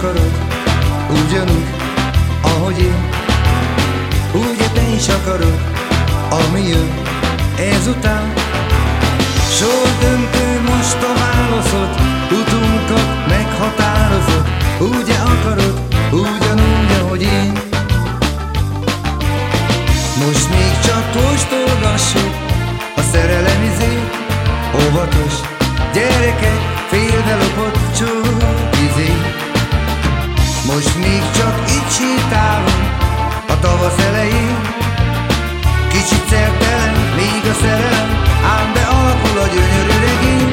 akarod, ugyanúgy, ahogy én. Úgy te is akarod, ami jön ezután. Sor döntő most a válaszod, utunkat meghatározod Úgy akarod, ugyanúgy, ahogy én. Most még csak kóstolgassuk a szerelem izét. Óvatos gyerekek, félve lopott csókizé Most még csak itt sétálunk a tavasz elején. Kicsit szertelen, még a szerelem Ám de alakul a gyönyörű regény.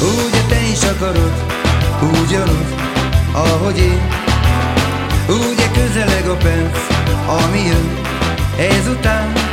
Úgy te is akarod, ugyanúgy, ahogy én. Úgy közeleg a perc, ami jön ezután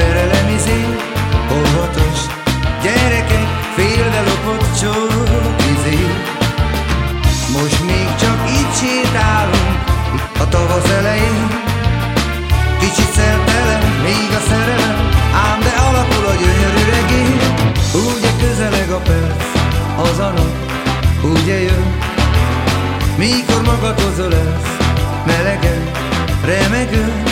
szerelem izén Óvatos gyerekek, félve lopott csókizé Most még csak itt sétálunk a tavasz elején. Kicsit szertelen, még a szerelem Ám de alakul a gyönyörű regény. Úgy közeleg a perc, az a nap, ugye jön Mikor magadhoz ölelsz, melegen, remegő